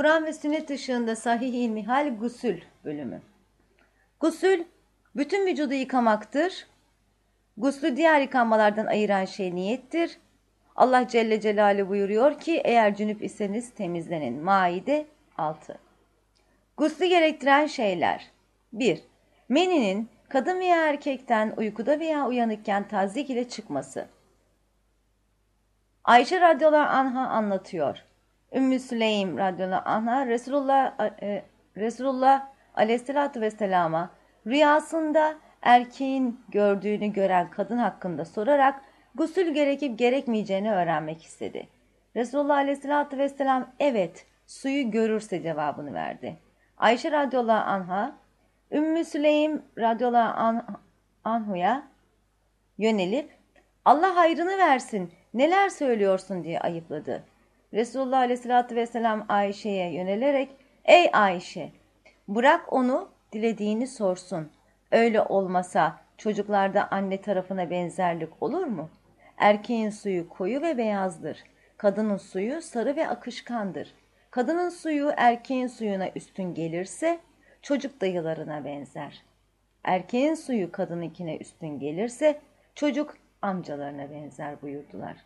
Kur'an ve sünnet ışığında sahih ilmihal gusül bölümü. Gusül, bütün vücudu yıkamaktır. Guslü diğer yıkanmalardan ayıran şey niyettir. Allah Celle Celaluhu buyuruyor ki eğer cünüp iseniz temizlenin. Maide 6. Guslü gerektiren şeyler 1. Meninin kadın veya erkekten uykuda veya uyanıkken tazik ile çıkması. Ayşe radıyallahu anha anlatıyor. Ümmü Süleym radıyallahu anha Resulullah, e, Resulullah aleyhissalatü vesselama rüyasında erkeğin gördüğünü gören kadın hakkında sorarak gusül gerekip gerekmeyeceğini öğrenmek istedi. Resulullah aleyhissalatü vesselam evet suyu görürse cevabını verdi. Ayşe radıyallahu anha Ümmü Süleym radıyallahu anh, anhu'ya yönelip Allah hayrını versin neler söylüyorsun diye ayıpladı. Resulullah aleyhissalatü vesselam Ayşe'ye yönelerek ey Ayşe bırak onu dilediğini sorsun. Öyle olmasa çocuklarda anne tarafına benzerlik olur mu? Erkeğin suyu koyu ve beyazdır. Kadının suyu sarı ve akışkandır. Kadının suyu erkeğin suyuna üstün gelirse çocuk dayılarına benzer. Erkeğin suyu kadınınkine üstün gelirse çocuk amcalarına benzer buyurdular.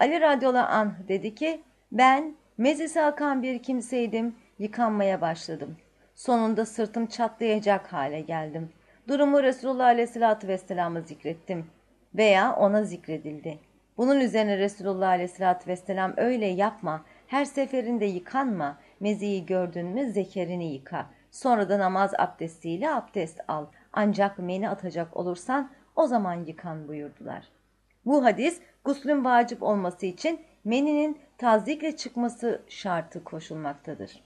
Ali radyola anh dedi ki ben mezisi akan bir kimseydim yıkanmaya başladım. Sonunda sırtım çatlayacak hale geldim. Durumu Resulullah aleyhissalatü vesselam'a zikrettim veya ona zikredildi. Bunun üzerine Resulullah aleyhissalatü vesselam öyle yapma, her seferinde yıkanma, meziyi gördün mü zekerini yıka. Sonra da namaz abdestiyle abdest al. Ancak meni atacak olursan o zaman yıkan buyurdular. Bu hadis guslün vacip olması için meninin tazikle çıkması şartı koşulmaktadır.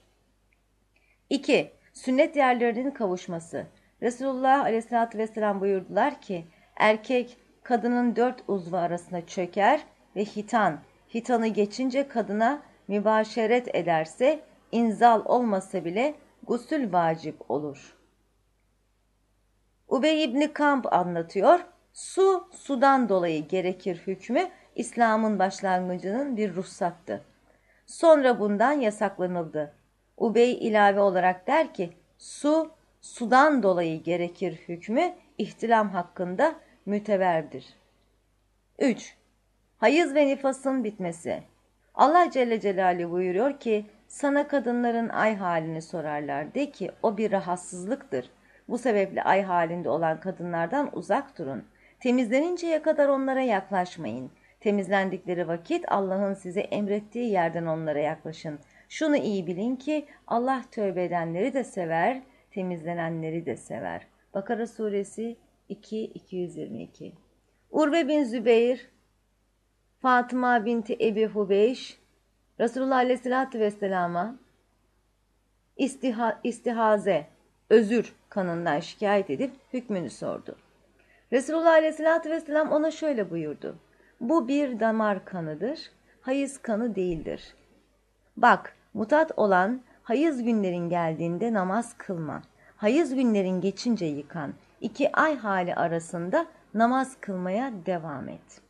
2. Sünnet yerlerinin kavuşması. Resulullah aleyhissalatü vesselam buyurdular ki erkek kadının dört uzvu arasına çöker ve hitan, hitanı geçince kadına mübaşeret ederse inzal olmasa bile gusül vacip olur. Ubey İbni Kamp anlatıyor. Su, sudan dolayı gerekir hükmü İslam'ın başlangıcının bir ruhsattı. Sonra bundan yasaklanıldı. Ubey ilave olarak der ki, su, sudan dolayı gerekir hükmü ihtilam hakkında müteverdir. 3. Hayız ve nifasın bitmesi. Allah Celle Celaluhu buyuruyor ki, sana kadınların ay halini sorarlar. De ki, o bir rahatsızlıktır. Bu sebeple ay halinde olan kadınlardan uzak durun. Temizleninceye kadar onlara yaklaşmayın. Temizlendikleri vakit Allah'ın size emrettiği yerden onlara yaklaşın. Şunu iyi bilin ki Allah tövbe edenleri de sever, temizlenenleri de sever. Bakara suresi 2-222 Urve bin Zübeyir, Fatıma binti Ebi Hubeyş, Resulullah Aleyhisselatü Vesselam'a istiha, istihaze, özür kanından şikayet edip hükmünü sordu. Resulullah Aleyhisselatü Vesselam ona şöyle buyurdu. Bu bir damar kanıdır, hayız kanı değildir. Bak, mutat olan hayız günlerin geldiğinde namaz kılma. Hayız günlerin geçince yıkan. İki ay hali arasında namaz kılmaya devam et.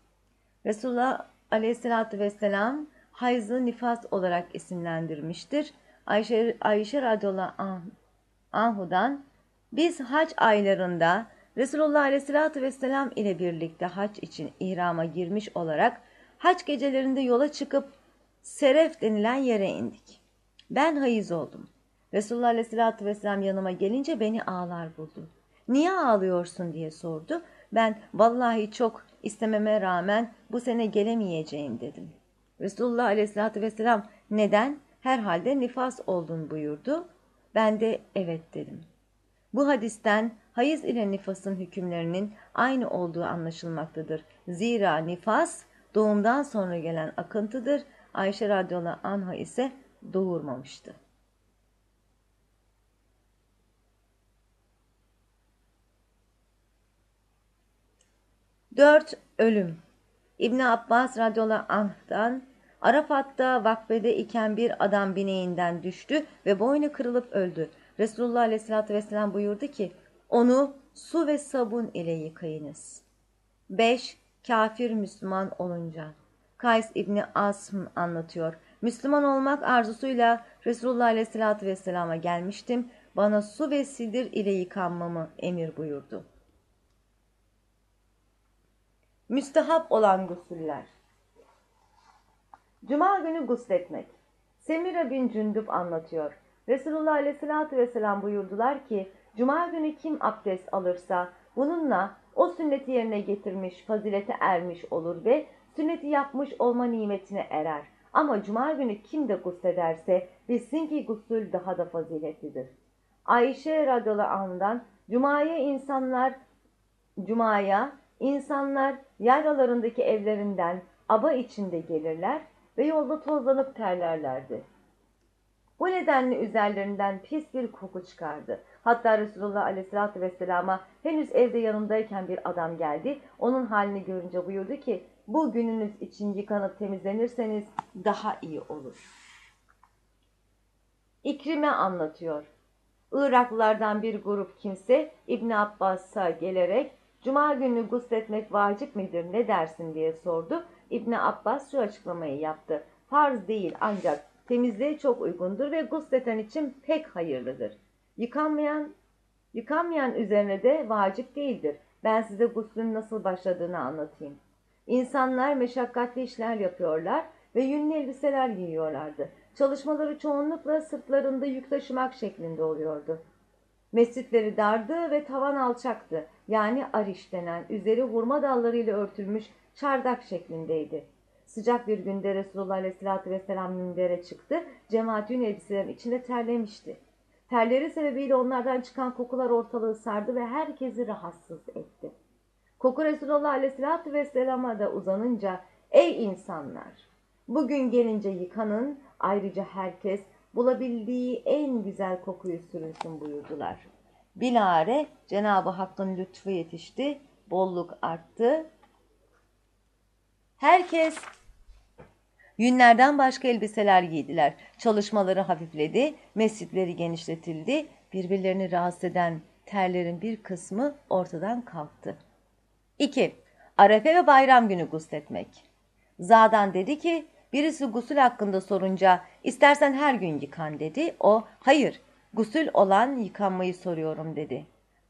Resulullah Aleyhisselatü Vesselam hayzı nifas olarak isimlendirmiştir. Ayşe, Ayşe radıyallahu anh, anhudan biz hac aylarında Resulullah aleyhissalatü vesselam ile birlikte hac için ihrama girmiş olarak hac gecelerinde yola çıkıp Seref denilen yere indik. Ben hayız oldum. Resulullah aleyhissalatü vesselam yanıma gelince beni ağlar buldu. Niye ağlıyorsun diye sordu. Ben vallahi çok istememe rağmen bu sene gelemeyeceğim dedim. Resulullah aleyhissalatü vesselam neden? Herhalde nifas oldun buyurdu. Ben de evet dedim. Bu hadisten hayız ile nifasın hükümlerinin aynı olduğu anlaşılmaktadır. Zira nifas doğumdan sonra gelen akıntıdır. Ayşe radıyallahu anha ise doğurmamıştı. Dört ölüm. İbn Abbas radıyallahu anh'tan Arafat'ta vakfede iken bir adam bineğinden düştü ve boynu kırılıp öldü. Resulullah aleyhissalatü vesselam buyurdu ki onu su ve sabun ile yıkayınız. 5. Kafir Müslüman olunca Kays İbni Asm anlatıyor. Müslüman olmak arzusuyla Resulullah Aleyhisselatü Vesselam'a gelmiştim. Bana su ve sidir ile yıkanmamı emir buyurdu. Müstehap olan gusüller Cuma günü gusletmek. Semira bin Cündüp anlatıyor. Resulullah Aleyhisselatü Vesselam buyurdular ki, Cuma günü kim abdest alırsa bununla o sünneti yerine getirmiş, fazilete ermiş olur ve sünneti yapmış olma nimetine erer. Ama cuma günü kim de guslederse bilsin ki gusül daha da faziletlidir. Ayşe radıyallahu anh'dan cumaya insanlar cumaya insanlar yaylalarındaki evlerinden aba içinde gelirler ve yolda tozlanıp terlerlerdi. Bu nedenle üzerlerinden pis bir koku çıkardı. Hatta Resulullah aleyhissalatü vesselama henüz evde yanındayken bir adam geldi. Onun halini görünce buyurdu ki bu gününüz için yıkanıp temizlenirseniz daha iyi olur. İkrime anlatıyor. Iraklılardan bir grup kimse İbn Abbas'a gelerek Cuma günü gusletmek vacip midir ne dersin diye sordu. İbn Abbas şu açıklamayı yaptı. Farz değil ancak temizliğe çok uygundur ve gusleten için pek hayırlıdır. Yıkanmayan, yıkanmayan üzerine de vacip değildir. Ben size guslün nasıl başladığını anlatayım. İnsanlar meşakkatli işler yapıyorlar ve yünlü elbiseler giyiyorlardı. Çalışmaları çoğunlukla sırtlarında yük taşımak şeklinde oluyordu. Mescitleri dardı ve tavan alçaktı. Yani ariş denen üzeri hurma dallarıyla örtülmüş çardak şeklindeydi. Sıcak bir günde Resulullah Aleyhisselatü Vesselam minbere çıktı. Cemaat yün elbiselerin içinde terlemişti. Terleri sebebiyle onlardan çıkan kokular ortalığı sardı ve herkesi rahatsız etti. Koku Resulullah Aleyhisselatü Vesselam'a da uzanınca ''Ey insanlar! Bugün gelince yıkanın, ayrıca herkes bulabildiği en güzel kokuyu sürünsün.'' buyurdular. Bilare Cenab-ı Hakk'ın lütfu yetişti, bolluk arttı. Herkes Yünlerden başka elbiseler giydiler. Çalışmaları hafifledi, mescitleri genişletildi. Birbirlerini rahatsız eden terlerin bir kısmı ortadan kalktı. 2. Arefe ve bayram günü gusletmek. Zadan dedi ki, birisi gusül hakkında sorunca istersen her gün yıkan dedi. O, hayır, gusül olan yıkanmayı soruyorum dedi.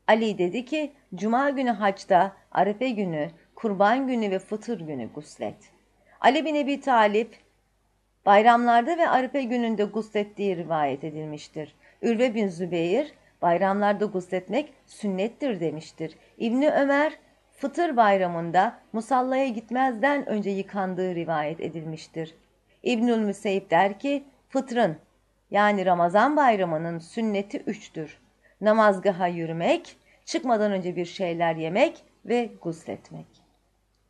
Ali dedi ki, cuma günü haçta, arefe günü, kurban günü ve fıtır günü guslet. Ali bin Ebi Talip bayramlarda ve Arife gününde guslettiği rivayet edilmiştir. Ürve bin Zübeyir bayramlarda gusletmek sünnettir demiştir. İbni Ömer fıtır bayramında musallaya gitmezden önce yıkandığı rivayet edilmiştir. İbnül Müseyip der ki fıtrın yani Ramazan bayramının sünneti üçtür. Namazgaha yürümek, çıkmadan önce bir şeyler yemek ve gusletmek.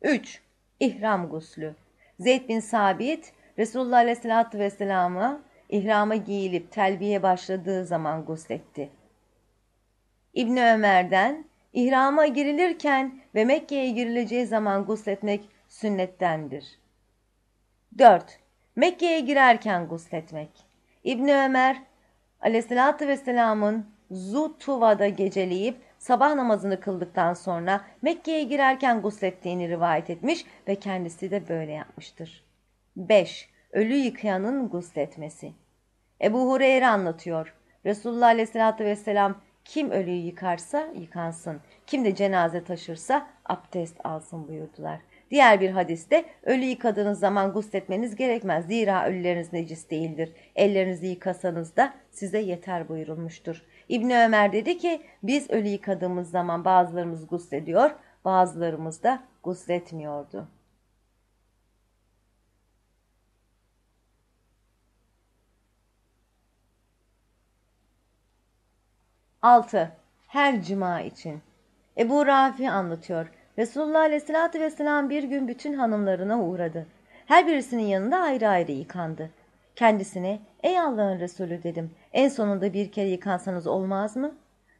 3. İhram guslü Zeyd bin Sabit, Resulullah Aleyhisselatü Vesselam'a ihrama giyilip telbiye başladığı zaman gusletti. İbni Ömer'den, ihrama girilirken ve Mekke'ye girileceği zaman gusletmek sünnettendir. 4. Mekke'ye girerken gusletmek. İbni Ömer, Aleyhisselatü Vesselam'ın Zutuva'da geceleyip sabah namazını kıldıktan sonra Mekke'ye girerken guslettiğini rivayet etmiş ve kendisi de böyle yapmıştır. 5. Ölü yıkayanın gusletmesi. Ebu Hureyre anlatıyor. Resulullah Aleyhisselatü Vesselam kim ölüyü yıkarsa yıkansın, kim de cenaze taşırsa abdest alsın buyurdular. Diğer bir hadiste ölü yıkadığınız zaman gusletmeniz gerekmez. Zira ölüleriniz necis değildir. Ellerinizi yıkasanız da size yeter buyurulmuştur. İbni Ömer dedi ki biz ölü yıkadığımız zaman bazılarımız guslediyor, bazılarımız da gusletmiyordu. Altı. Her cuma için. Ebu Rafi anlatıyor. Resulullah Aleyhisselatü Vesselam bir gün bütün hanımlarına uğradı. Her birisinin yanında ayrı ayrı yıkandı. Kendisine ey Allah'ın Resulü dedim. En sonunda bir kere yıkansanız olmaz mı?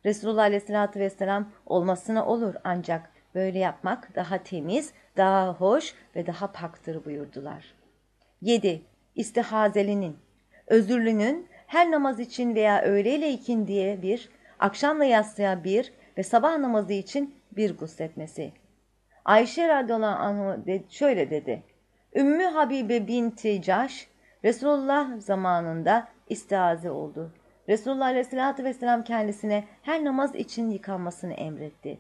Resulullah Aleyhisselatü Vesselam olmasına olur ancak böyle yapmak daha temiz, daha hoş ve daha paktır buyurdular. 7. İstihazelinin, özürlünün her namaz için veya öğleyle ikindiye bir, akşamla yatsıya bir ve sabah namazı için bir gusletmesi. Ayşe radıyallahu anh şöyle dedi. Ümmü Habibe binti Caş Resulullah zamanında istiaze oldu. Resulullah aleyhissalatü vesselam kendisine her namaz için yıkanmasını emretti.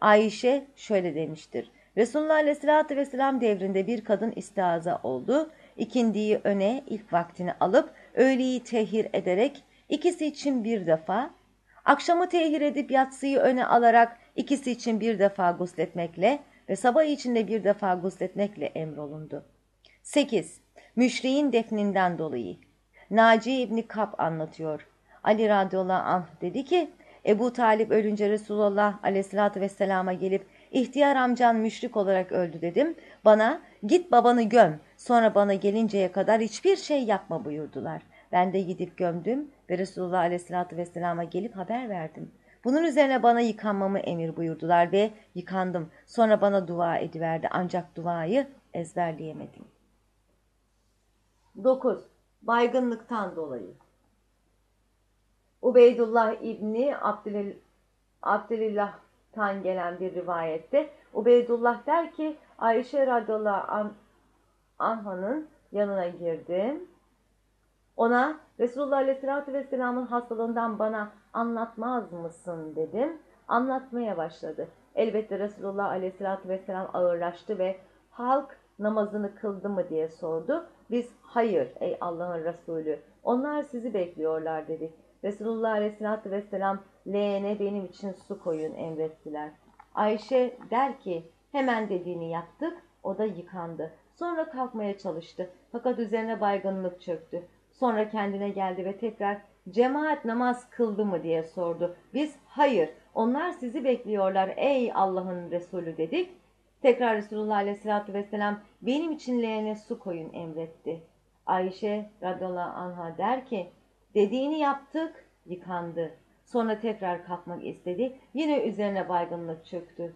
Ayşe şöyle demiştir. Resulullah aleyhissalatü vesselam devrinde bir kadın istiaza oldu. İkindiyi öne ilk vaktini alıp öğleyi tehir ederek ikisi için bir defa, akşamı tehir edip yatsıyı öne alarak ikisi için bir defa gusletmekle ve sabah içinde bir defa gusletmekle emrolundu. 8. Müşriğin defninden dolayı. Naci İbni Kap anlatıyor. Ali radıyallahu anh dedi ki, Ebu Talip ölünce Resulullah aleyhissalatü vesselama gelip ihtiyar amcan müşrik olarak öldü dedim. Bana git babanı göm sonra bana gelinceye kadar hiçbir şey yapma buyurdular. Ben de gidip gömdüm ve Resulullah aleyhissalatü vesselama gelip haber verdim. Bunun üzerine bana yıkanmamı emir buyurdular ve yıkandım. Sonra bana dua ediverdi ancak duayı ezberleyemedim. 9. Baygınlıktan dolayı Ubeydullah İbni Abdülil, Abdülillah'tan gelen bir rivayette Ubeydullah der ki Ayşe radıyallahu an, anhanın yanına girdim. Ona Resulullah aleyhissalatü vesselamın hastalığından bana anlatmaz mısın dedim. Anlatmaya başladı. Elbette Resulullah aleyhissalatü vesselam ağırlaştı ve halk namazını kıldı mı diye sordu. Biz hayır ey Allah'ın Resulü onlar sizi bekliyorlar dedik. Resulullah aleyhissalatü vesselam leğene benim için su koyun emrettiler. Ayşe der ki hemen dediğini yaptık o da yıkandı. Sonra kalkmaya çalıştı fakat üzerine baygınlık çöktü. Sonra kendine geldi ve tekrar cemaat namaz kıldı mı diye sordu. Biz hayır onlar sizi bekliyorlar ey Allah'ın Resulü dedik. Tekrar Resulullah Aleyhisselatü Vesselam benim için leğene su koyun emretti. Ayşe radıyallahu anha der ki dediğini yaptık yıkandı. Sonra tekrar kalkmak istedi. Yine üzerine baygınlık çöktü.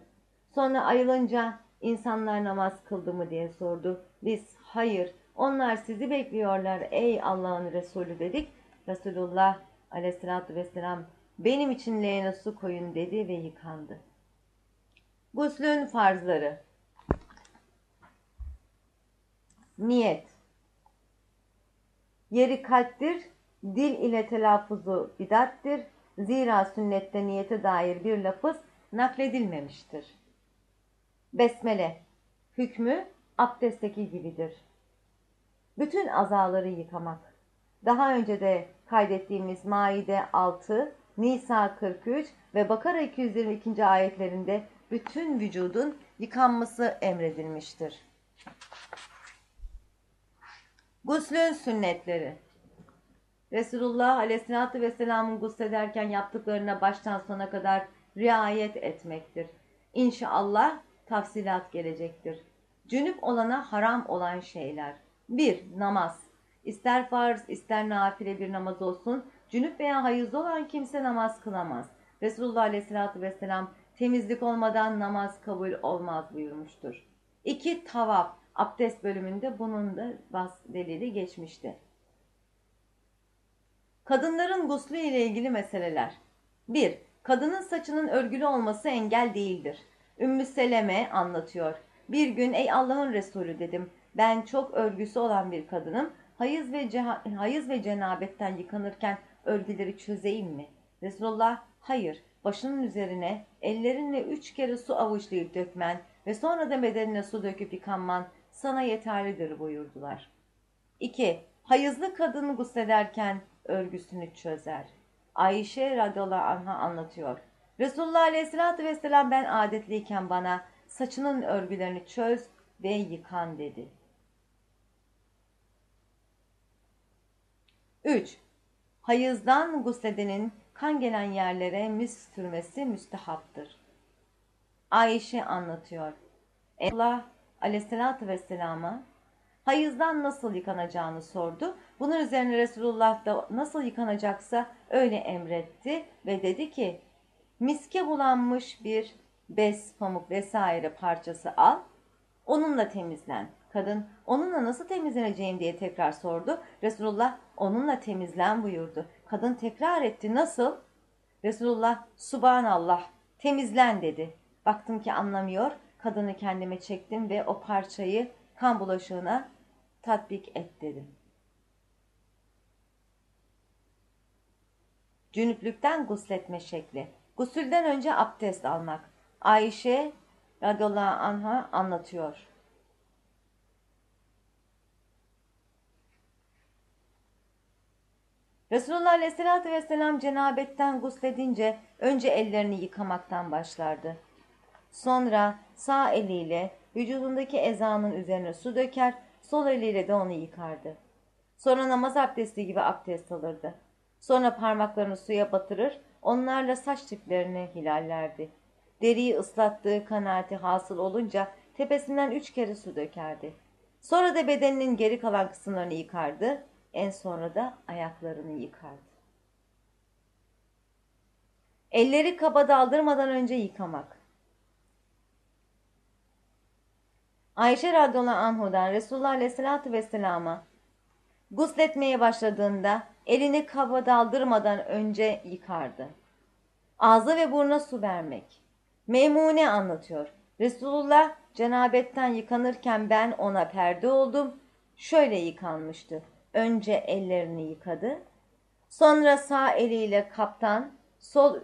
Sonra ayılınca insanlar namaz kıldı mı diye sordu. Biz hayır onlar sizi bekliyorlar ey Allah'ın Resulü dedik. Resulullah aleyhissalatü vesselam benim için leğene su koyun dedi ve yıkandı. Guslün farzları Niyet Yeri kalptir, dil ile telaffuzu bidattir. Zira sünnette niyete dair bir lafız nakledilmemiştir. Besmele Hükmü abdestteki gibidir. Bütün azaları yıkamak. Daha önce de kaydettiğimiz Maide 6, Nisa 43 ve Bakara 222. ayetlerinde bütün vücudun yıkanması emredilmiştir. Guslün sünnetleri Resulullah aleyhissalatü vesselamın guslederken yaptıklarına baştan sona kadar riayet etmektir. İnşallah tafsilat gelecektir. Cünüp olana haram olan şeyler. 1. Namaz. İster farz ister nafile bir namaz olsun, cünüp veya hayızlı olan kimse namaz kılamaz. Resulullah aleyhissalatü vesselam temizlik olmadan namaz kabul olmaz buyurmuştur. 2. Tavaf. Abdest bölümünde bunun da bas delili geçmişti. Kadınların guslu ile ilgili meseleler. 1. Kadının saçının örgülü olması engel değildir. Ümmü Seleme anlatıyor. Bir gün ey Allah'ın Resulü dedim. Ben çok örgüsü olan bir kadınım. Hayız ve, hayız ve cenabetten yıkanırken örgüleri çözeyim mi? Resulullah hayır başının üzerine ellerinle üç kere su avuçlayıp dökmen ve sonra da bedenine su döküp yıkanman sana yeterlidir buyurdular. 2. Hayızlı kadını guslederken örgüsünü çözer. Ayşe radıyallahu anh'a anlatıyor. Resulullah aleyhissalatü vesselam ben adetliyken bana saçının örgülerini çöz ve yıkan dedi. 3. Hayızdan gusledenin kan gelen yerlere mis sürmesi müstehaptır. Ayşe anlatıyor. Allah aleyhissalatü vesselama hayızdan nasıl yıkanacağını sordu. Bunun üzerine Resulullah da nasıl yıkanacaksa öyle emretti ve dedi ki miske bulanmış bir bez, pamuk vesaire parçası al, onunla temizlen. Kadın onunla nasıl temizleneceğim diye tekrar sordu. Resulullah onunla temizlen buyurdu. Kadın tekrar etti. Nasıl? Resulullah subhanallah temizlen dedi. Baktım ki anlamıyor. Kadını kendime çektim ve o parçayı kan bulaşığına tatbik et dedim. Cünüplükten gusletme şekli. Gusülden önce abdest almak. Ayşe radıyallahu anha anlatıyor. Resulullah aleyhissalatü vesselam cenabetten gusledince önce ellerini yıkamaktan başlardı. Sonra sağ eliyle vücudundaki ezanın üzerine su döker, sol eliyle de onu yıkardı. Sonra namaz abdesti gibi abdest alırdı. Sonra parmaklarını suya batırır, onlarla saç diplerini hilallerdi. Deriyi ıslattığı kanaati hasıl olunca tepesinden üç kere su dökerdi. Sonra da bedeninin geri kalan kısımlarını yıkardı, en sonra da ayaklarını yıkardı. Elleri kaba daldırmadan önce yıkamak. Ayşe radıyallahu anhudan Resulullah aleyhissalatü vesselama gusletmeye başladığında elini kaba daldırmadan önce yıkardı. Ağzı ve burnuna su vermek. Meymune anlatıyor. Resulullah cenabetten yıkanırken ben ona perde oldum. Şöyle yıkanmıştı. Önce ellerini yıkadı. Sonra sağ eliyle kaptan, sol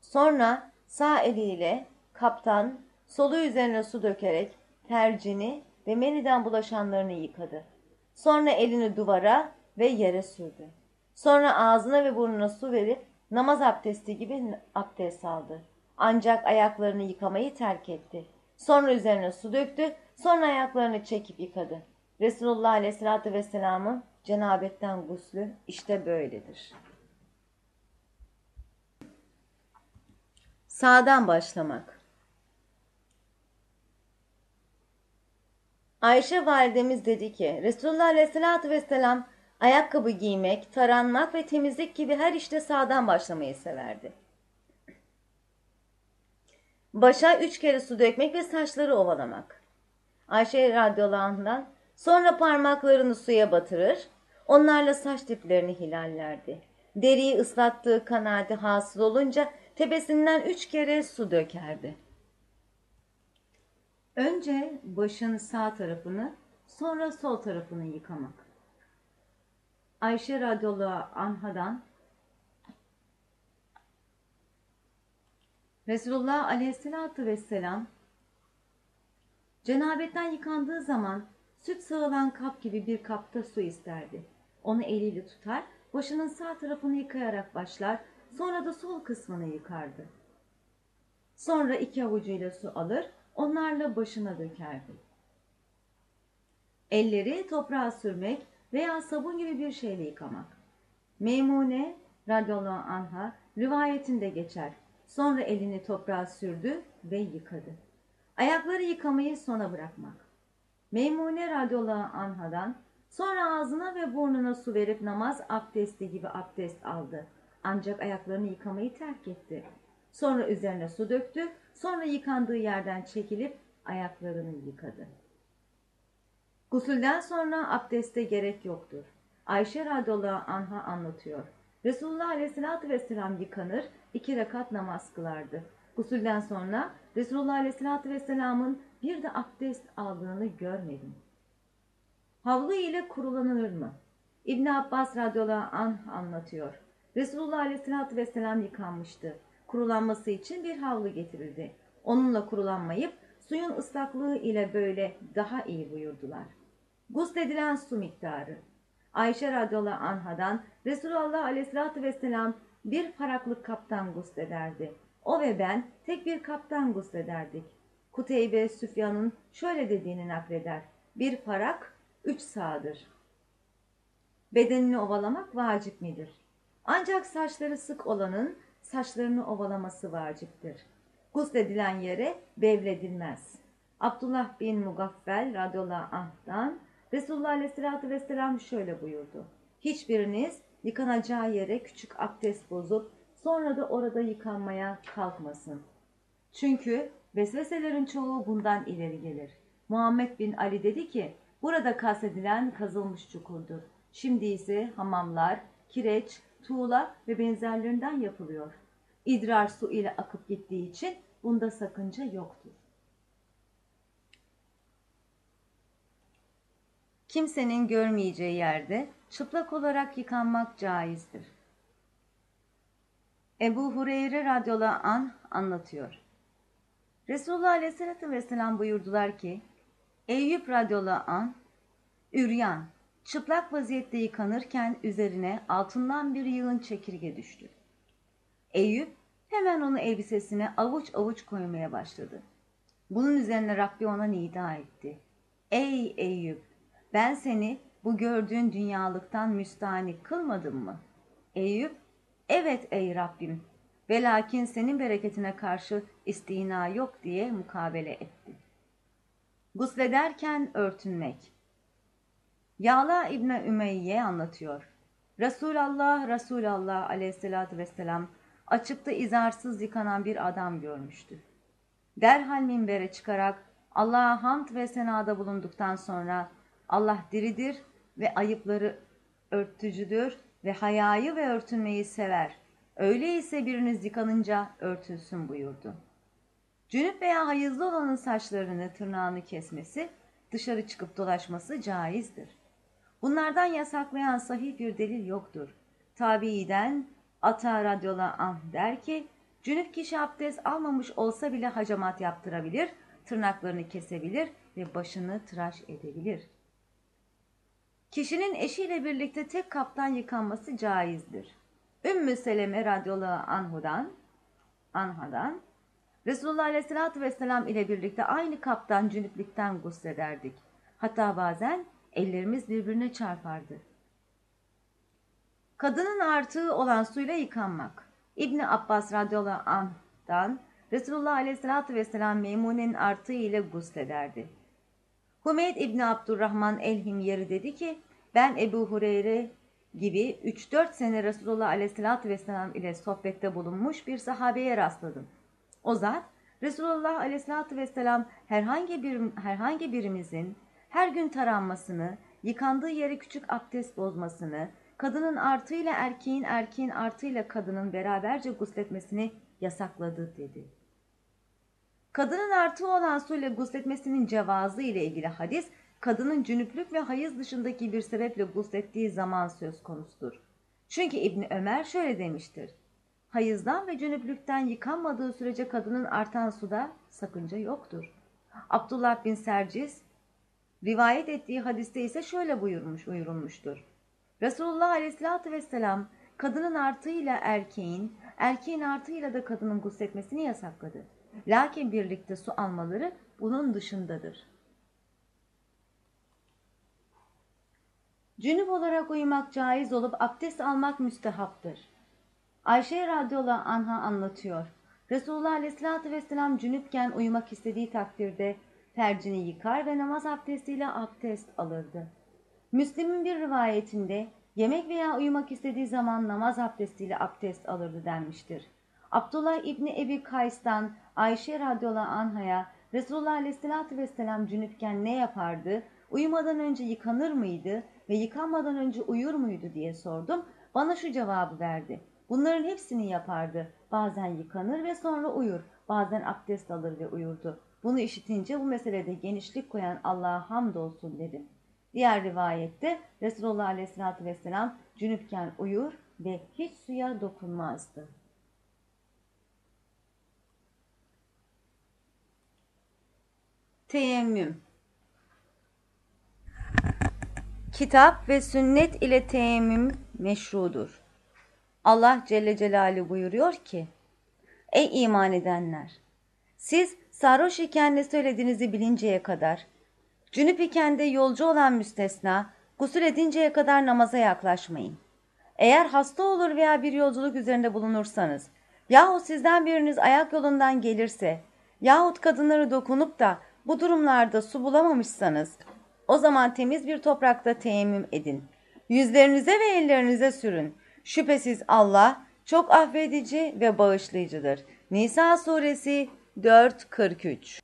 sonra sağ eliyle kaptan solu üzerine su dökerek tercini ve meniden bulaşanlarını yıkadı. Sonra elini duvara ve yere sürdü. Sonra ağzına ve burnuna su verip namaz abdesti gibi abdest aldı. Ancak ayaklarını yıkamayı terk etti. Sonra üzerine su döktü. Sonra ayaklarını çekip yıkadı. Resulullah Aleyhisselatü Vesselam'ın cenabetten guslü işte böyledir. Sağdan başlamak. Ayşe validemiz dedi ki Resulullah Aleyhisselatü Vesselam ayakkabı giymek, taranmak ve temizlik gibi her işte sağdan başlamayı severdi. Başa üç kere su dökmek ve saçları ovalamak. Ayşe radıyallahu anh'dan sonra parmaklarını suya batırır, onlarla saç diplerini hilallerdi. Deriyi ıslattığı kanaati hasıl olunca tepesinden üç kere su dökerdi. Önce başın sağ tarafını, sonra sol tarafını yıkamak. Ayşe radıyallahu anhadan Resulullah aleyhissalatü vesselam cenabetten yıkandığı zaman süt sağılan kap gibi bir kapta su isterdi. Onu eliyle tutar, başının sağ tarafını yıkayarak başlar, sonra da sol kısmını yıkardı. Sonra iki avucuyla su alır, onlarla başına dökerdi. Elleri toprağa sürmek veya sabun gibi bir şeyle yıkamak. Meymune radıyallahu anha rivayetinde geçer. Sonra elini toprağa sürdü ve yıkadı. Ayakları yıkamayı sona bırakmak. Meymune radıyallahu anhadan sonra ağzına ve burnuna su verip namaz abdesti gibi abdest aldı. Ancak ayaklarını yıkamayı terk etti. Sonra üzerine su döktü. Sonra yıkandığı yerden çekilip ayaklarını yıkadı. Gusülden sonra abdeste gerek yoktur. Ayşe radıyallahu anha anlatıyor. Resulullah aleyhissalatü vesselam yıkanır, iki rekat namaz kılardı. Gusülden sonra Resulullah aleyhissalatü vesselamın bir de abdest aldığını görmedim. Havlu ile kurulanır mı? İbn Abbas radıyallahu anh anlatıyor. Resulullah aleyhissalatü vesselam yıkanmıştı. Kurulanması için bir havlu getirildi. Onunla kurulanmayıp suyun ıslaklığı ile böyle daha iyi buyurdular. Gusledilen su miktarı. Ayşe radıyallahu anhadan Resulullah aleyhissalatü vesselam bir faraklık kaptan guslederdi. O ve ben tek bir kaptan guslederdik. Kuteybe Süfyan'ın şöyle dediğini nakleder. Bir farak üç sağdır. Bedenini ovalamak vacip midir? Ancak saçları sık olanın saçlarını ovalaması vaciptir. Gusledilen yere bevledilmez. Abdullah bin Mugaffel radıyallahu anh'dan Resulullah aleyhissalatü vesselam şöyle buyurdu. Hiçbiriniz yıkanacağı yere küçük abdest bozup sonra da orada yıkanmaya kalkmasın. Çünkü vesveselerin çoğu bundan ileri gelir. Muhammed bin Ali dedi ki, burada kastedilen kazılmış çukurdur. Şimdi ise hamamlar, kireç, tuğla ve benzerlerinden yapılıyor. İdrar su ile akıp gittiği için bunda sakınca yoktur. Kimsenin görmeyeceği yerde çıplak olarak yıkanmak caizdir. Ebu Hureyre radıyallahu an anlatıyor. Resulullah aleyhissalatü vesselam buyurdular ki, Eyüp radıyallahu an, üryan, çıplak vaziyette yıkanırken üzerine altından bir yığın çekirge düştü. Eyüp hemen onu elbisesine avuç avuç koymaya başladı. Bunun üzerine Rabbi ona nida etti. Ey Eyüp! Ben seni bu gördüğün dünyalıktan müstahni kılmadım mı? Eyüp, evet ey Rabbim, ve lakin senin bereketine karşı istina yok diye mukabele etti. Guslederken örtünmek. Yağla İbni Ümeyye anlatıyor. Resulallah, Resulallah aleyhissalatü vesselam açıkta izarsız yıkanan bir adam görmüştü. Derhal minbere çıkarak Allah'a hamd ve senada bulunduktan sonra Allah diridir ve ayıpları örtücüdür ve hayayı ve örtünmeyi sever. Öyleyse biriniz yıkanınca örtülsün buyurdu. Cünüp veya hayızlı olanın saçlarını, tırnağını kesmesi, dışarı çıkıp dolaşması caizdir. Bunlardan yasaklayan sahih bir delil yoktur. Tabiiden Ata radyola anh der ki, cünüp kişi abdest almamış olsa bile hacamat yaptırabilir, tırnaklarını kesebilir ve başını tıraş edebilir. Kişinin eşiyle birlikte tek kaptan yıkanması caizdir. Ümmü Seleme radıyallahu anhudan, anhadan, Resulullah aleyhissalatü vesselam ile birlikte aynı kaptan cünüplükten guslederdik. Hatta bazen ellerimiz birbirine çarpardı. Kadının artığı olan suyla yıkanmak. İbni Abbas radıyallahu anh'dan Resulullah aleyhissalatü vesselam Meymune'nin artığı ile guslederdi. Hümeyd İbni Abdurrahman el-Himyeri dedi ki, ben Ebu Hureyre gibi 3-4 sene Resulullah aleyhissalatü vesselam ile sohbette bulunmuş bir sahabeye rastladım. O zat, Resulullah aleyhissalatü vesselam herhangi, bir, herhangi birimizin her gün taranmasını, yıkandığı yere küçük abdest bozmasını, kadının artıyla erkeğin, erkeğin artıyla kadının beraberce gusletmesini yasakladı dedi. Kadının artı olan suyla gusletmesinin cevazı ile ilgili hadis, kadının cünüplük ve hayız dışındaki bir sebeple guslettiği zaman söz konusudur. Çünkü İbni Ömer şöyle demiştir. Hayızdan ve cünüplükten yıkanmadığı sürece kadının artan suda sakınca yoktur. Abdullah bin Sercis, rivayet ettiği hadiste ise şöyle buyurmuş, buyurulmuştur. Resulullah aleyhissalatü vesselam kadının artıyla erkeğin, erkeğin artıyla da kadının gusletmesini yasakladı. Lakin birlikte su almaları bunun dışındadır. Cünüp olarak uyumak caiz olup abdest almak müstehaptır. Ayşe radıyallahu anha anlatıyor. Resulullah aleyhissalatü vesselam cünüpken uyumak istediği takdirde tercini yıkar ve namaz abdestiyle abdest alırdı. Müslim'in bir rivayetinde yemek veya uyumak istediği zaman namaz abdestiyle abdest alırdı denmiştir. Abdullah İbni Ebi Kays'tan Ayşe radıyallahu anhaya Resulullah aleyhissalatü vesselam cünüpken ne yapardı, uyumadan önce yıkanır mıydı ve yıkanmadan önce uyur muydu diye sordum. Bana şu cevabı verdi. Bunların hepsini yapardı. Bazen yıkanır ve sonra uyur. Bazen abdest alır ve uyurdu. Bunu işitince bu meselede genişlik koyan Allah'a hamdolsun dedim. Diğer rivayette Resulullah Aleyhisselatü Vesselam cünüpken uyur ve hiç suya dokunmazdı. Teyemmüm Kitap ve sünnet ile teyemmüm meşrudur. Allah Celle Celaluhu buyuruyor ki, Ey iman edenler! Siz sarhoş iken ne söylediğinizi bilinceye kadar, cünüp iken de yolcu olan müstesna, gusül edinceye kadar namaza yaklaşmayın. Eğer hasta olur veya bir yolculuk üzerinde bulunursanız, yahut sizden biriniz ayak yolundan gelirse, yahut kadınları dokunup da bu durumlarda su bulamamışsanız, o zaman temiz bir toprakta teyemmüm edin. Yüzlerinize ve ellerinize sürün. Şüphesiz Allah çok affedici ve bağışlayıcıdır. Nisa suresi 4.43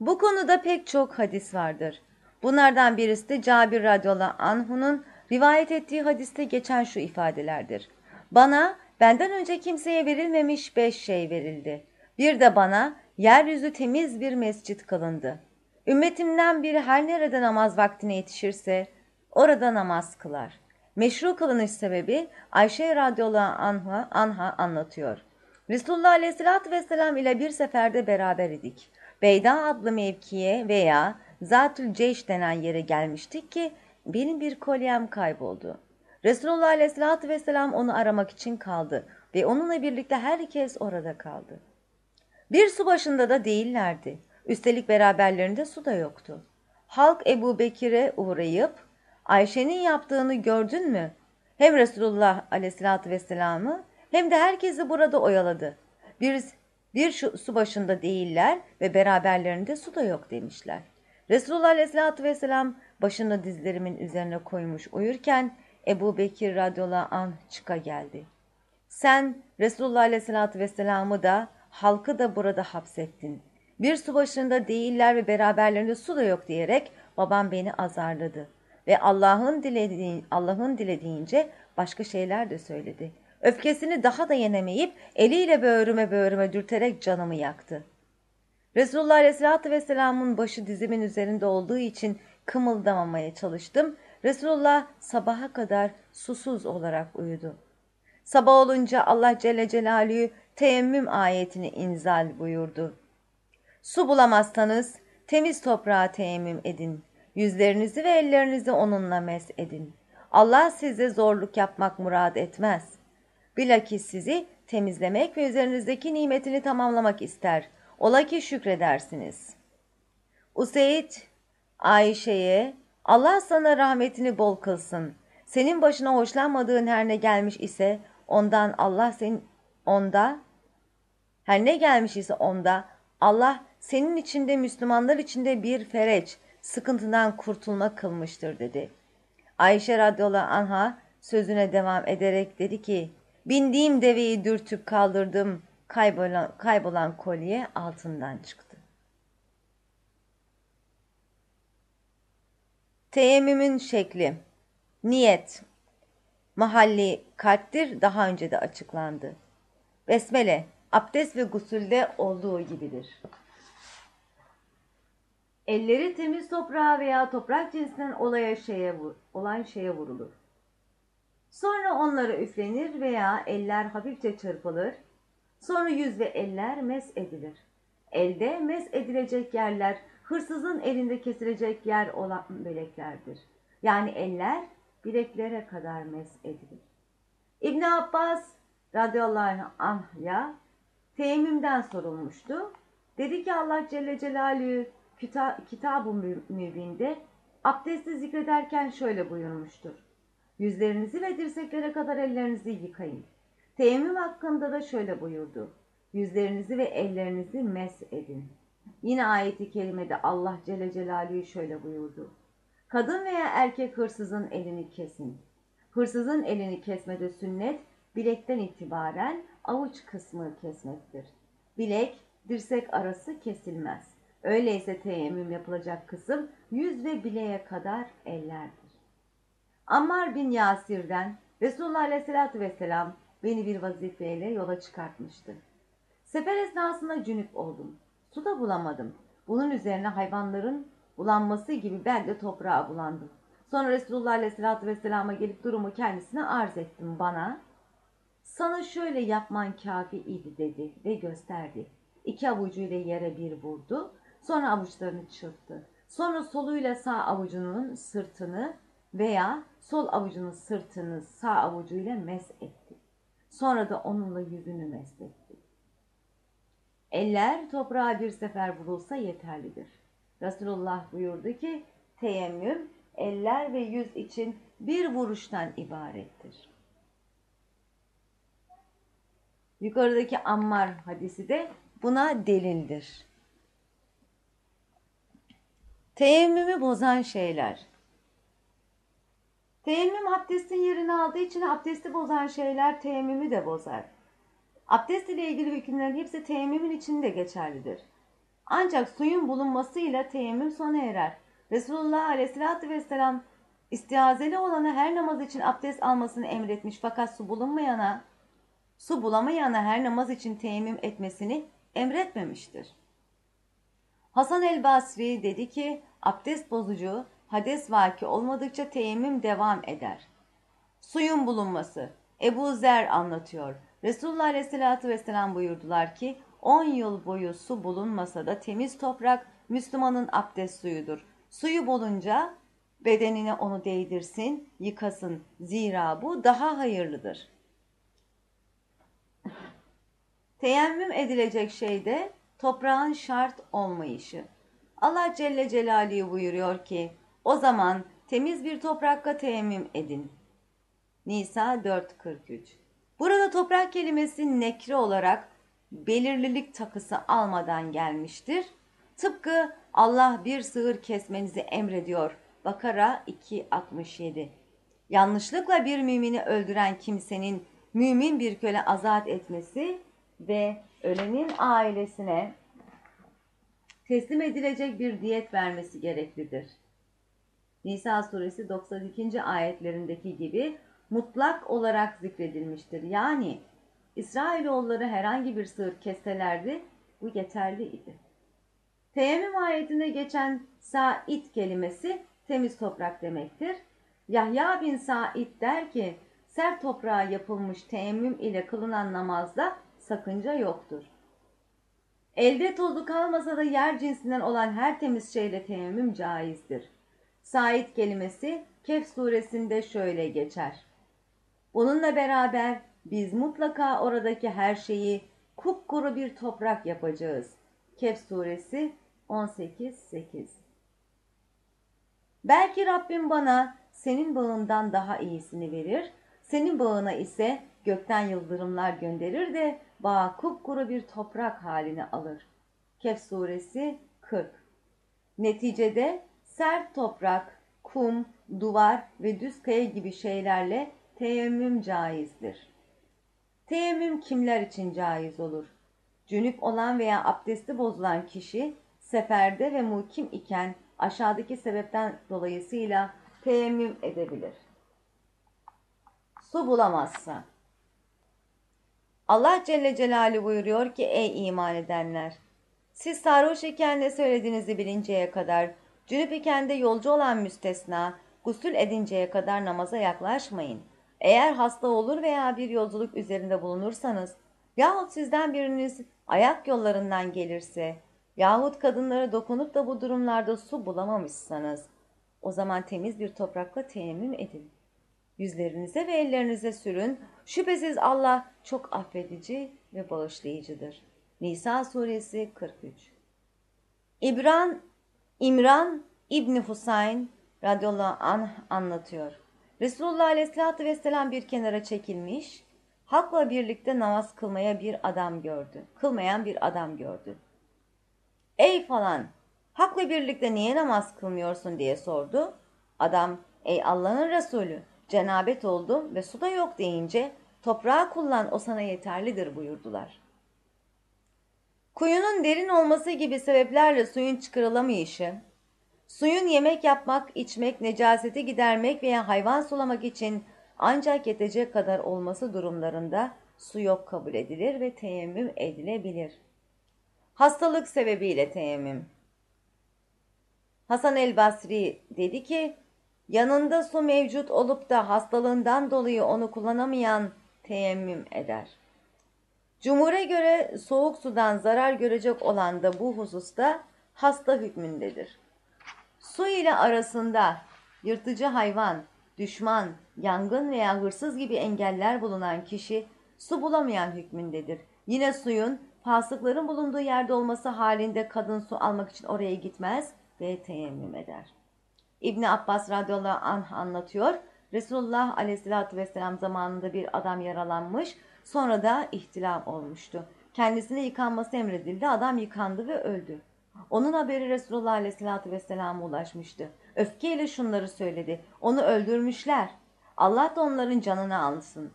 Bu konuda pek çok hadis vardır. Bunlardan birisi de Cabir radıyallahu anhu'nun rivayet ettiği hadiste geçen şu ifadelerdir. Bana benden önce kimseye verilmemiş beş şey verildi. Bir de bana yeryüzü temiz bir mescit kılındı. Ümmetimden biri her nerede namaz vaktine yetişirse orada namaz kılar. Meşru kılınış sebebi Ayşe radıyallahu anha, anha anlatıyor. Resulullah aleyhissalatü vesselam ile bir seferde beraber idik. Beyda adlı mevkiye veya Zatül Ceyş denen yere gelmiştik ki benim bir kolyem kayboldu. Resulullah aleyhissalatü vesselam onu aramak için kaldı ve onunla birlikte herkes orada kaldı. Bir su başında da değillerdi. Üstelik beraberlerinde su da yoktu. Halk Ebu Bekir'e uğrayıp Ayşe'nin yaptığını gördün mü? Hem Resulullah aleyhissalatü vesselam'ı hem de herkesi burada oyaladı. Bir, bir şu, su başında değiller ve beraberlerinde su da yok demişler. Resulullah aleyhissalatü vesselam başını dizlerimin üzerine koymuş uyurken Ebu Bekir radıyallahu anh çıka geldi. Sen Resulullah aleyhissalatü vesselam'ı da halkı da burada hapsettin. Bir su başında değiller ve beraberlerinde su da yok diyerek babam beni azarladı. Ve Allah'ın dilediği, Allah'ın dilediğince başka şeyler de söyledi. Öfkesini daha da yenemeyip eliyle böğrüme böğrüme dürterek canımı yaktı. Resulullah Aleyhisselatü Vesselam'ın başı dizimin üzerinde olduğu için kımıldamamaya çalıştım. Resulullah sabaha kadar susuz olarak uyudu. Sabah olunca Allah Celle Celaluhu teyemmüm ayetini inzal buyurdu. Su bulamazsanız temiz toprağa teyemmüm edin. Yüzlerinizi ve ellerinizi onunla mes edin. Allah size zorluk yapmak murad etmez. Bilakis sizi temizlemek ve üzerinizdeki nimetini tamamlamak ister. Ola ki şükredersiniz. Useyd Ayşe'ye Allah sana rahmetini bol kılsın. Senin başına hoşlanmadığın her ne gelmiş ise ondan Allah senin onda her ne gelmiş ise onda Allah senin içinde Müslümanlar içinde bir fereç, sıkıntıdan kurtulma kılmıştır dedi. Ayşe radıyallahu anha sözüne devam ederek dedi ki, bindiğim deveyi dürtüp kaldırdım, kaybolan, kaybolan kolye altından çıktı. Teyemmümün şekli, niyet, mahalli kalptir daha önce de açıklandı. Besmele, abdest ve gusülde olduğu gibidir. Elleri temiz toprağa veya toprak cinsinden olaya şeye vur, olan şeye vurulur. Sonra onlara üflenir veya eller hafifçe çırpılır. Sonra yüz ve eller mes edilir. Elde mes edilecek yerler hırsızın elinde kesilecek yer olan bileklerdir. Yani eller bileklere kadar mes edilir. İbn Abbas radıyallahu anh'ya teyemmümden sorulmuştu. Dedi ki Allah Celle Celaluhu Kitab-ı Mübin'de abdesti zikrederken şöyle buyurmuştur. Yüzlerinizi ve dirseklere kadar ellerinizi yıkayın. Teyemmüm hakkında da şöyle buyurdu. Yüzlerinizi ve ellerinizi mes edin. Yine ayeti kerimede Allah Celle Celaluhu şöyle buyurdu. Kadın veya erkek hırsızın elini kesin. Hırsızın elini kesmede sünnet, bilekten itibaren avuç kısmı kesmektir. Bilek, dirsek arası kesilmez. Öyleyse teyemmüm yapılacak kısım yüz ve bileğe kadar ellerdir. Ammar bin Yasir'den Resulullah Aleyhisselatü Vesselam beni bir vazifeyle yola çıkartmıştı. Sefer esnasında cünüp oldum. Su da bulamadım. Bunun üzerine hayvanların bulanması gibi ben de toprağa bulandım. Sonra Resulullah Aleyhisselatü Vesselam'a gelip durumu kendisine arz ettim bana. Sana şöyle yapman kafi idi dedi ve gösterdi. İki avucuyla yere bir vurdu. Sonra avuçlarını çırptı. Sonra soluyla sağ avucunun sırtını veya sol avucunun sırtını sağ avucuyla mes etti. Sonra da onunla yüzünü mesletti. Eller toprağa bir sefer vurulsa yeterlidir. Resulullah buyurdu ki teyemmüm eller ve yüz için bir vuruştan ibarettir. Yukarıdaki Ammar hadisi de buna delildir. Teyemmümü bozan şeyler. Teyemmüm abdestin yerini aldığı için abdesti bozan şeyler teyemmümü de bozar. Abdest ile ilgili hükümlerin hepsi teyemmümün içinde geçerlidir. Ancak suyun bulunmasıyla teyemmüm sona erer. Resulullah aleyhissalatü vesselam istihazeli olana her namaz için abdest almasını emretmiş fakat su bulunmayana, su bulamayana her namaz için teyemmüm etmesini emretmemiştir. Hasan el Basri dedi ki abdest bozucu hades vaki olmadıkça teyemmüm devam eder. Suyun bulunması. Ebu Zer anlatıyor. Resulullah Aleyhisselatü Vesselam buyurdular ki 10 yıl boyu su bulunmasa da temiz toprak Müslümanın abdest suyudur. Suyu bulunca bedenine onu değdirsin, yıkasın. Zira bu daha hayırlıdır. Teyemmüm edilecek şey de toprağın şart olmayışı. Allah Celle Celaluhu buyuruyor ki, o zaman temiz bir toprakla teyemmüm edin. Nisa 4.43 Burada toprak kelimesi nekre olarak belirlilik takısı almadan gelmiştir. Tıpkı Allah bir sığır kesmenizi emrediyor. Bakara 2.67 Yanlışlıkla bir mümini öldüren kimsenin mümin bir köle azat etmesi ve ölenin ailesine teslim edilecek bir diyet vermesi gereklidir. Nisa suresi 92. ayetlerindeki gibi mutlak olarak zikredilmiştir. Yani İsrailoğulları herhangi bir sığır kesselerdi bu yeterliydi. Teyemmüm ayetinde geçen Said kelimesi temiz toprak demektir. Yahya bin Said der ki sert toprağa yapılmış teyemmüm ile kılınan namazda sakınca yoktur. Elde tozu kalmasa da yer cinsinden olan her temiz şeyle teyemmüm caizdir. Said kelimesi Kehf suresinde şöyle geçer. Bununla beraber biz mutlaka oradaki her şeyi kupkuru bir toprak yapacağız. Kehf suresi 18-8 Belki Rabbim bana senin bağından daha iyisini verir, senin bağına ise gökten yıldırımlar gönderir de bağ kupkuru bir toprak haline alır. Kehf suresi 40 Neticede sert toprak, kum, duvar ve düz kaya gibi şeylerle teyemmüm caizdir. Teyemmüm kimler için caiz olur? Cünüp olan veya abdesti bozulan kişi seferde ve mukim iken aşağıdaki sebepten dolayısıyla teyemmüm edebilir. Su bulamazsa. Allah Celle Celaluhu buyuruyor ki ey iman edenler! Siz sarhoş iken ne söylediğinizi bilinceye kadar, cünüp iken de yolcu olan müstesna, gusül edinceye kadar namaza yaklaşmayın. Eğer hasta olur veya bir yolculuk üzerinde bulunursanız, yahut sizden biriniz ayak yollarından gelirse, yahut kadınlara dokunup da bu durumlarda su bulamamışsanız, o zaman temiz bir toprakla teyemmüm edin. Yüzlerinize ve ellerinize sürün. Şüphesiz Allah çok affedici ve bağışlayıcıdır. Nisa suresi 43 İbran, İmran İbni Husayn radıyallahu anh anlatıyor. Resulullah aleyhissalatü vesselam bir kenara çekilmiş, halkla birlikte namaz kılmaya bir adam gördü. Kılmayan bir adam gördü. Ey falan, hakla birlikte niye namaz kılmıyorsun diye sordu. Adam, ey Allah'ın Resulü, cenabet oldum ve su da yok deyince toprağı kullan o sana yeterlidir buyurdular. Kuyunun derin olması gibi sebeplerle suyun çıkarılamayışı, suyun yemek yapmak, içmek, necaseti gidermek veya hayvan sulamak için ancak yetecek kadar olması durumlarında su yok kabul edilir ve teyemmüm edilebilir. Hastalık sebebiyle teyemmüm. Hasan el Basri dedi ki, yanında su mevcut olup da hastalığından dolayı onu kullanamayan teyemmüm eder. Cumhur'a göre soğuk sudan zarar görecek olan da bu hususta hasta hükmündedir. Su ile arasında yırtıcı hayvan, düşman, yangın veya hırsız gibi engeller bulunan kişi su bulamayan hükmündedir. Yine suyun fasıkların bulunduğu yerde olması halinde kadın su almak için oraya gitmez ve teyemmüm eder. İbni Abbas radıyallahu anh anlatıyor. Resulullah aleyhissalatü vesselam zamanında bir adam yaralanmış, sonra da ihtilam olmuştu. Kendisine yıkanması emredildi, adam yıkandı ve öldü. Onun haberi Resulullah aleyhissalatü vesselama ulaşmıştı. Öfkeyle şunları söyledi, onu öldürmüşler. Allah da onların canını alsın.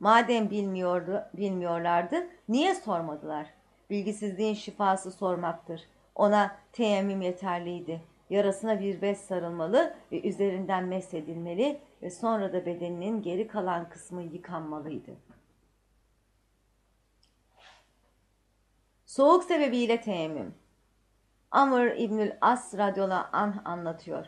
Madem bilmiyordu, bilmiyorlardı, niye sormadılar? Bilgisizliğin şifası sormaktır. Ona teyemmüm yeterliydi. Yarasına bir bez sarılmalı ve üzerinden mesedilmeli ve sonra da bedeninin geri kalan kısmı yıkanmalıydı. Soğuk sebebiyle teyemmüm. Amr İbnül As radyola anh anlatıyor.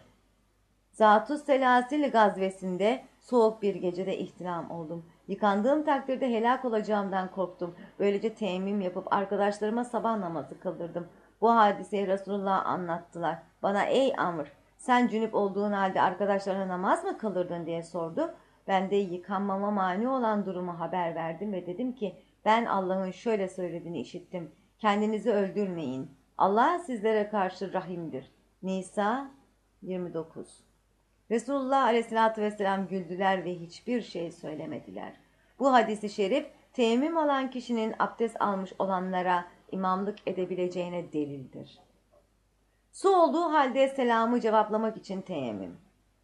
Zatus Selasil gazvesinde Soğuk bir gecede ihtilam oldum. Yıkandığım takdirde helak olacağımdan korktum. Böylece teyemmüm yapıp arkadaşlarıma sabah namazı kıldırdım. Bu hadiseyi Resulullah'a anlattılar. Bana ey Amr sen cünüp olduğun halde arkadaşlarına namaz mı kıldırdın diye sordu. Ben de yıkanmama mani olan durumu haber verdim ve dedim ki ben Allah'ın şöyle söylediğini işittim. Kendinizi öldürmeyin. Allah sizlere karşı rahimdir. Nisa 29 Resulullah aleyhissalatü vesselam güldüler ve hiçbir şey söylemediler. Bu hadisi şerif teyemmüm alan kişinin abdest almış olanlara imamlık edebileceğine delildir. Su olduğu halde selamı cevaplamak için teyemmüm.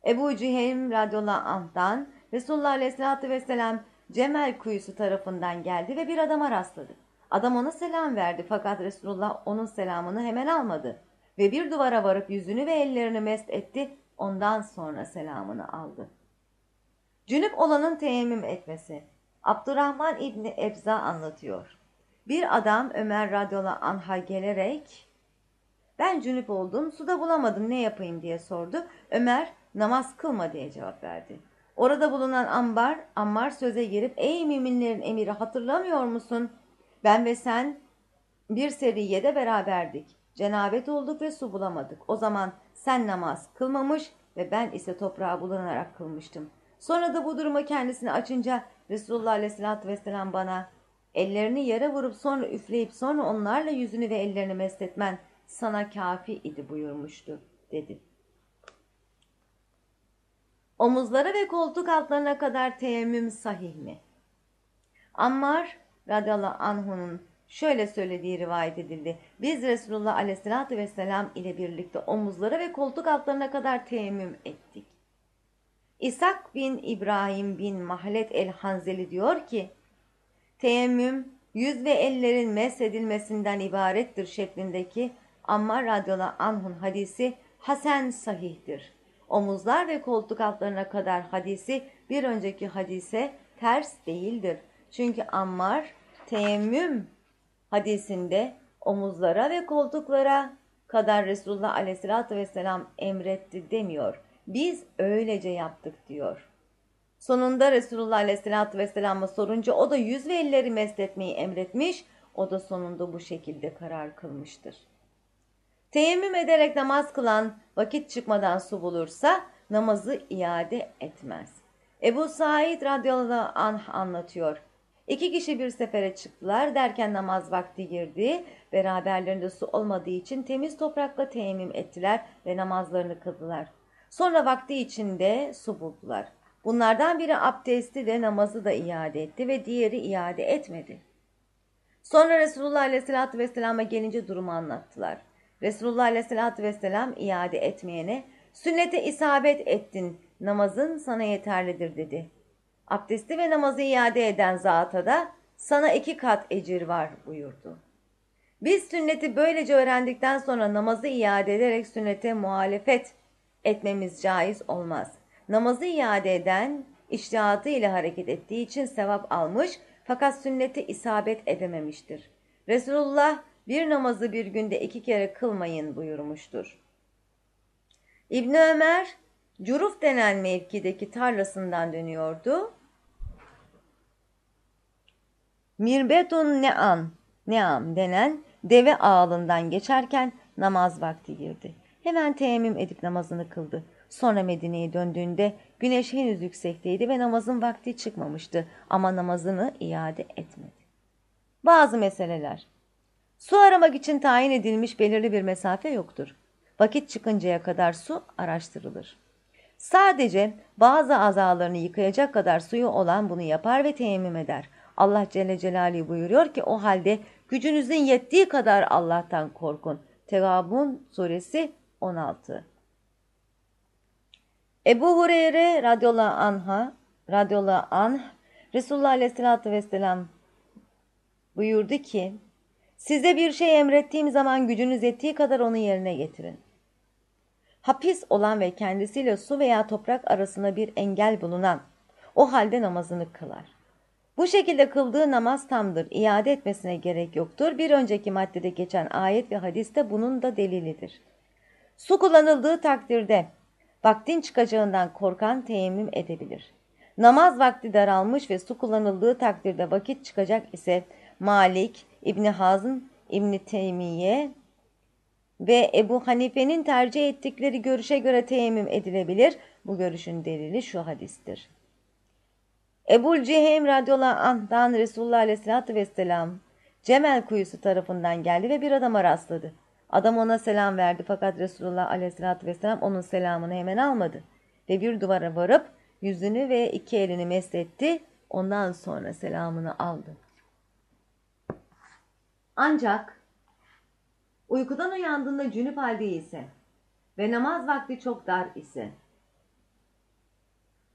Ebu Cüheym radıyallahu anh'dan Resulullah aleyhissalatü vesselam Cemel kuyusu tarafından geldi ve bir adama rastladı. Adam ona selam verdi fakat Resulullah onun selamını hemen almadı ve bir duvara varıp yüzünü ve ellerini mest etti ondan sonra selamını aldı. Cünüp olanın teyemmüm etmesi. Abdurrahman İbni Ebza anlatıyor. Bir adam Ömer radıyallahu anh'a gelerek ben cünüp oldum suda bulamadım ne yapayım diye sordu. Ömer namaz kılma diye cevap verdi. Orada bulunan Ambar, Ammar söze girip ey müminlerin emiri hatırlamıyor musun? Ben ve sen bir seriyede beraberdik. Cenabet olduk ve su bulamadık. O zaman sen namaz kılmamış ve ben ise toprağa bulanarak kılmıştım. Sonra da bu durumu kendisine açınca Resulullah Aleyhisselatü Vesselam bana ellerini yere vurup sonra üfleyip sonra onlarla yüzünü ve ellerini mesletmen sana kafi idi buyurmuştu dedi. Omuzlara ve koltuk altlarına kadar teyemmüm sahih mi? Ammar radıyallahu anh'unun şöyle söylediği rivayet edildi. Biz Resulullah aleyhissalatü vesselam ile birlikte omuzlara ve koltuk altlarına kadar teyemmüm ettik. İshak bin İbrahim bin Mahlet el-Hanzeli diyor ki, teyemmüm yüz ve ellerin mesedilmesinden ibarettir şeklindeki Ammar radıyallahu anh'un hadisi hasen sahihtir. Omuzlar ve koltuk altlarına kadar hadisi bir önceki hadise ters değildir. Çünkü Ammar teyemmüm hadisinde omuzlara ve koltuklara kadar Resulullah aleyhissalatü vesselam emretti demiyor. Biz öylece yaptık diyor. Sonunda Resulullah aleyhissalatü vesselam'a sorunca o da yüz ve elleri mesletmeyi emretmiş. O da sonunda bu şekilde karar kılmıştır. Teyemmüm ederek namaz kılan vakit çıkmadan su bulursa namazı iade etmez. Ebu Said radıyallahu anh anlatıyor. İki kişi bir sefere çıktılar derken namaz vakti girdi. Beraberlerinde su olmadığı için temiz toprakla teyemmüm ettiler ve namazlarını kıldılar. Sonra vakti içinde su buldular. Bunlardan biri abdesti de namazı da iade etti ve diğeri iade etmedi. Sonra Resulullah Aleyhisselatü Vesselam'a gelince durumu anlattılar. Resulullah Aleyhisselatü Vesselam iade etmeyene sünnete isabet ettin namazın sana yeterlidir dedi. Abdesti ve namazı iade eden zata da sana iki kat ecir var buyurdu. Biz sünneti böylece öğrendikten sonra namazı iade ederek sünnete muhalefet etmemiz caiz olmaz. Namazı iade eden iştihatı ile hareket ettiği için sevap almış fakat sünnete isabet edememiştir. Resulullah bir namazı bir günde iki kere kılmayın buyurmuştur. İbni Ömer, Curuf denen mevkideki tarlasından dönüyordu. Mirbetun Ne'am, Ne'am denen deve ağalından geçerken namaz vakti girdi. Hemen teyemmüm edip namazını kıldı. Sonra Medine'ye döndüğünde güneş henüz yüksekteydi ve namazın vakti çıkmamıştı ama namazını iade etmedi. Bazı meseleler Su aramak için tayin edilmiş belirli bir mesafe yoktur. Vakit çıkıncaya kadar su araştırılır. Sadece bazı azalarını yıkayacak kadar suyu olan bunu yapar ve teyemmüm eder. Allah Celle Celaluhu buyuruyor ki o halde gücünüzün yettiği kadar Allah'tan korkun. Tegabun suresi 16 Ebu Hureyre radıyallahu anha radıyallahu anh Resulullah aleyhissalatü vesselam buyurdu ki Size bir şey emrettiğim zaman gücünüz yettiği kadar onu yerine getirin. Hapis olan ve kendisiyle su veya toprak arasında bir engel bulunan o halde namazını kılar. Bu şekilde kıldığı namaz tamdır. İade etmesine gerek yoktur. Bir önceki maddede geçen ayet ve hadiste bunun da delilidir. Su kullanıldığı takdirde vaktin çıkacağından korkan teyemmüm edebilir. Namaz vakti daralmış ve su kullanıldığı takdirde vakit çıkacak ise Malik, İbni Hazm, İbni Teymiye ve Ebu Hanife'nin tercih ettikleri görüşe göre teyemmüm edilebilir. Bu görüşün delili şu hadistir. Ebul Cihem radıyallahu anh'dan Resulullah aleyhissalatü vesselam Cemel kuyusu tarafından geldi ve bir adama rastladı. Adam ona selam verdi fakat Resulullah aleyhissalatü vesselam onun selamını hemen almadı. Ve bir duvara varıp yüzünü ve iki elini mesletti. Ondan sonra selamını aldı. Ancak uykudan uyandığında cünüp halde ise ve namaz vakti çok dar ise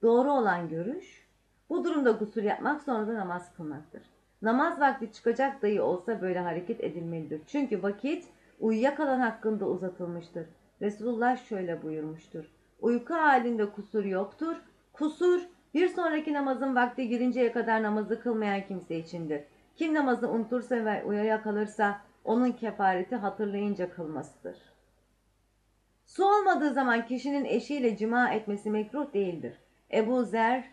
doğru olan görüş bu durumda gusül yapmak sonra da namaz kılmaktır. Namaz vakti çıkacak dahi olsa böyle hareket edilmelidir. Çünkü vakit uyuyakalan hakkında uzatılmıştır. Resulullah şöyle buyurmuştur. Uyku halinde kusur yoktur. Kusur bir sonraki namazın vakti girinceye kadar namazı kılmayan kimse içindir. Kim namazı unutursa ve uyaya kalırsa onun kefareti hatırlayınca kılmasıdır. Su olmadığı zaman kişinin eşiyle cima etmesi mekruh değildir. Ebu Zer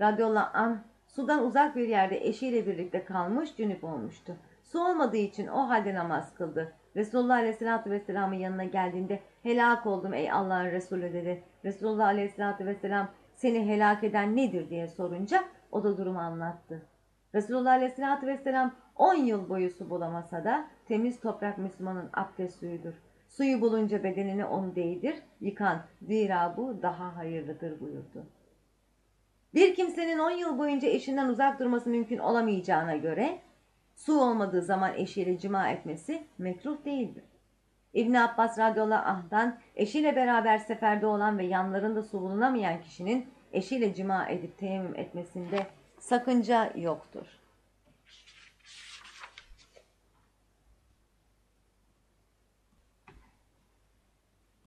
radıyallahu anh sudan uzak bir yerde eşiyle birlikte kalmış cünüp olmuştu. Su olmadığı için o halde namaz kıldı. Resulullah aleyhissalatü vesselamın yanına geldiğinde helak oldum ey Allah'ın Resulü dedi. Resulullah aleyhissalatü vesselam seni helak eden nedir diye sorunca o da durumu anlattı. Resulullah aleyhissalatü vesselam 10 yıl boyu su bulamasa da temiz toprak Müslümanın abdest suyudur. Suyu bulunca bedenini onu değdir, yıkan. Zira bu daha hayırlıdır buyurdu. Bir kimsenin 10 yıl boyunca eşinden uzak durması mümkün olamayacağına göre su olmadığı zaman eşiyle cima etmesi mekruh değildir. İbn Abbas radıyallahu anh'dan eşiyle beraber seferde olan ve yanlarında su bulunamayan kişinin eşiyle cima edip teyemmüm etmesinde sakınca yoktur.